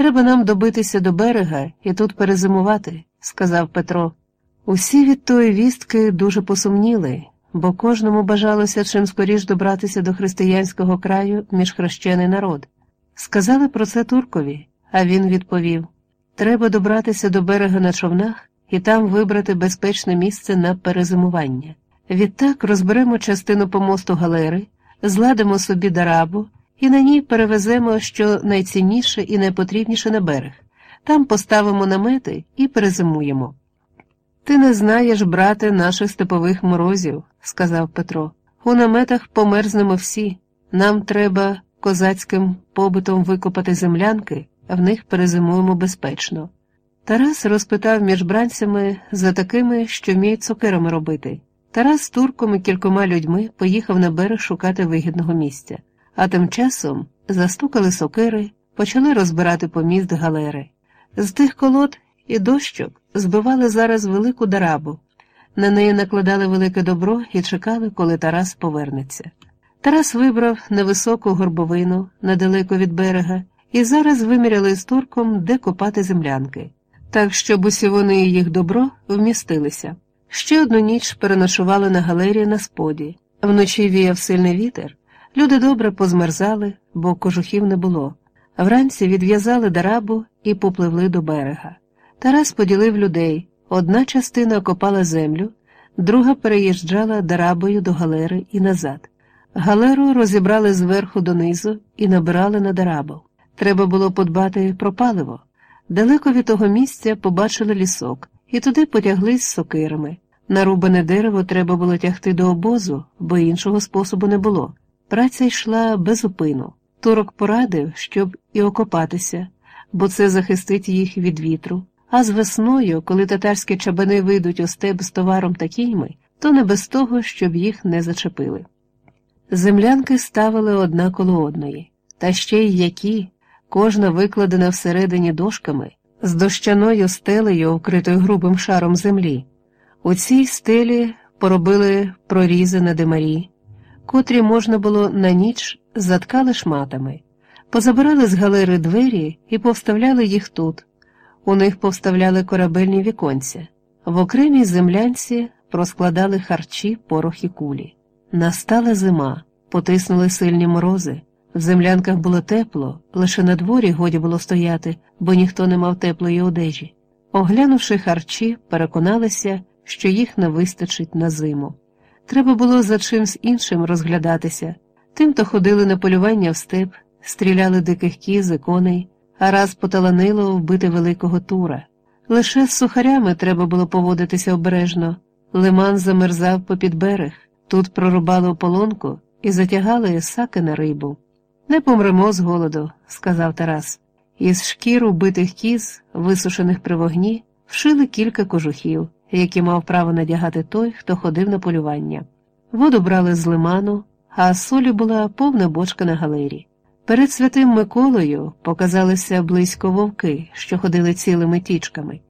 Треба нам добитися до берега і тут перезимувати, сказав Петро. Усі від тої вістки дуже посумніли, бо кожному бажалося чим скоріш добратися до християнського краю між хрещений народ. Сказали про це туркові, а він відповів треба добратися до берега на човнах і там вибрати безпечне місце на перезимування. Відтак розберемо частину помосту галери, зладимо собі дарабу і на ній перевеземо що найцінніше і найпотрібніше на берег. Там поставимо намети і перезимуємо. Ти не знаєш, брате, наших степових морозів, сказав Петро. У наметах померзнемо всі. Нам треба козацьким побитом викопати землянки, а в них перезимуємо безпечно. Тарас розпитав між бранцями за такими, що вміють цукерами робити. Тарас з турком і кількома людьми поїхав на берег шукати вигідного місця, а тим часом застукали сокири, почали розбирати поміст галери. З тих колод і дощок збивали зараз велику дарабу. На неї накладали велике добро і чекали, коли Тарас повернеться. Тарас вибрав невисоку горбовину недалеко від берега, і зараз виміряли з турком, де копати землянки, так щоб усі вони і їх добро вмістилися. Ще одну ніч переночували на галерії на споді. Вночі віяв сильний вітер. Люди добре позмерзали, бо кожухів не було. Вранці відв'язали дарабу і попливли до берега. Тарас поділив людей. Одна частина копала землю, друга переїжджала дарабою до галери і назад. Галеру розібрали зверху донизу і набирали на дарабу. Треба було подбати про паливо. Далеко від того місця побачили лісок і туди потяглись з сокирами. Нарубане дерево треба було тягти до обозу, бо іншого способу не було. Праця йшла без упину. Порадив, щоб і окопатися, бо це захистить їх від вітру. А з весною, коли татарські чабани вийдуть у степ з товаром та кіньми, то не без того, щоб їх не зачепили. Землянки ставили одна коло одної, та ще й які, кожна викладена всередині дошками, з дощаною стелею, вкритою грубим шаром землі. У цій стелі поробили прорізи на димарі, котрі можна було на ніч заткали шматами, позабирали з галери двері і повставляли їх тут. У них повставляли корабельні віконця, в окремій землянці проскладали харчі, порох і кулі. Настала зима, потиснули сильні морози. В землянках було тепло, лише на дворі годі було стояти, бо ніхто не мав теплої одежі. Оглянувши харчі, переконалися, що їх не вистачить на зиму. Треба було за чимсь іншим розглядатися. Тимто ходили на полювання в степ, стріляли диких кіз і коней, а раз поталанило вбити великого тура. Лише з сухарями треба було поводитися обережно. Лиман замерзав попід берег, тут прорубали ополонку і затягали саки на рибу. Не помремо з голоду, сказав Тарас. Із шкір убитих кіз, висушених при вогні, вшили кілька кожухів, які мав право надягати той, хто ходив на полювання. Воду брали з лиману, а солі була повна бочка на галері. Перед святим Миколою показалися близько вовки, що ходили цілими тічками.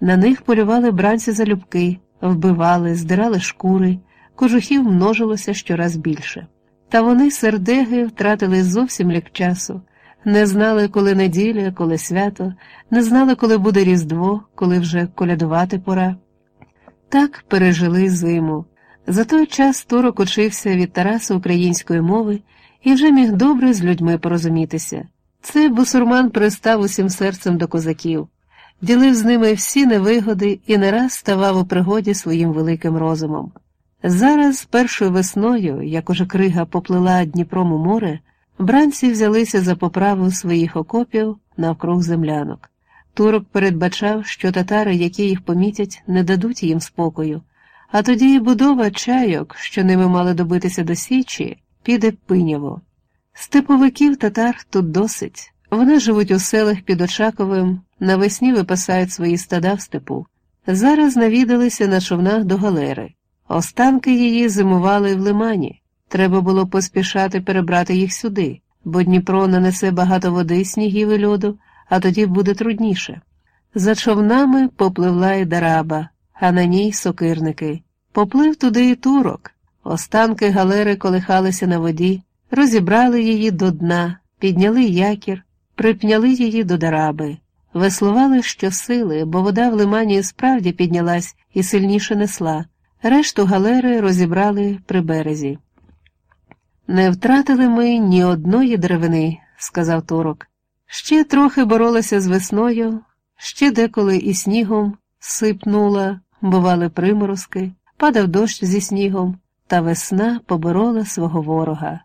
На них полювали бранці залюбки, вбивали, здирали шкури, кожухів множилося щораз більше. Та вони, сердеги, втратили зовсім лік часу, не знали, коли неділя, коли свято, не знали, коли буде Різдво, коли вже колядувати пора. Так пережили зиму. За той час турок учився від Тараса української мови і вже міг добре з людьми порозумітися. Цей бусурман пристав усім серцем до козаків, ділив з ними всі невигоди і не раз ставав у пригоді своїм великим розумом. Зараз, першою весною, як уже крига поплила Дніпром у море, бранці взялися за поправу своїх окопів навкруг землянок. Турок передбачав, що татари, які їх помітять, не дадуть їм спокою, а тоді і будова чайок, що ними мали добитися до Січі, піде пиняво. Степовиків татар тут досить. Вони живуть у селах під Очаковим, навесні випасають свої стада в степу. Зараз навідалися на човнах до галери. Останки її зимували в лимані. Треба було поспішати перебрати їх сюди, бо Дніпро нанесе багато води, снігів і льоду, а тоді буде трудніше. За човнами попливла й дараба, а на ній сокирники. Поплив туди і турок. Останки галери колихалися на воді, розібрали її до дна, підняли якір, припняли її до дараби, веслували щосили, бо вода в лимані справді піднялась і сильніше несла. Решту галери розібрали при березі. Не втратили ми ні одної деревини, сказав турок. Ще трохи боролися з весною, ще деколи і снігом сипнула, бували приморозки, падав дощ зі снігом, та весна поборола свого ворога.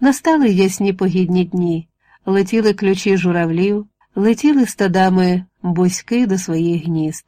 Настали ясні погідні дні, летіли ключі журавлів, летіли стадами бузьки до своїх гнізд.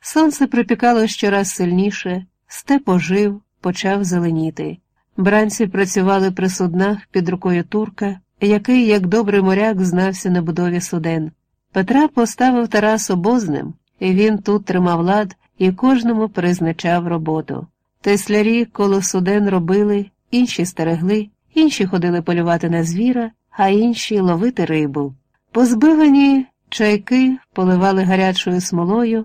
Сонце припікало щораз сильніше, степ ожив, почав зеленіти. Бранці працювали при суднах під рукою турка, який, як добрий моряк, знався на будові суден. Петра поставив Тарас обозним, і він тут тримав лад і кожному призначав роботу. Теслярі коло суден робили, інші стерегли, інші ходили полювати на звіра, а інші ловити рибу. Позбивані чайки поливали гарячою смолою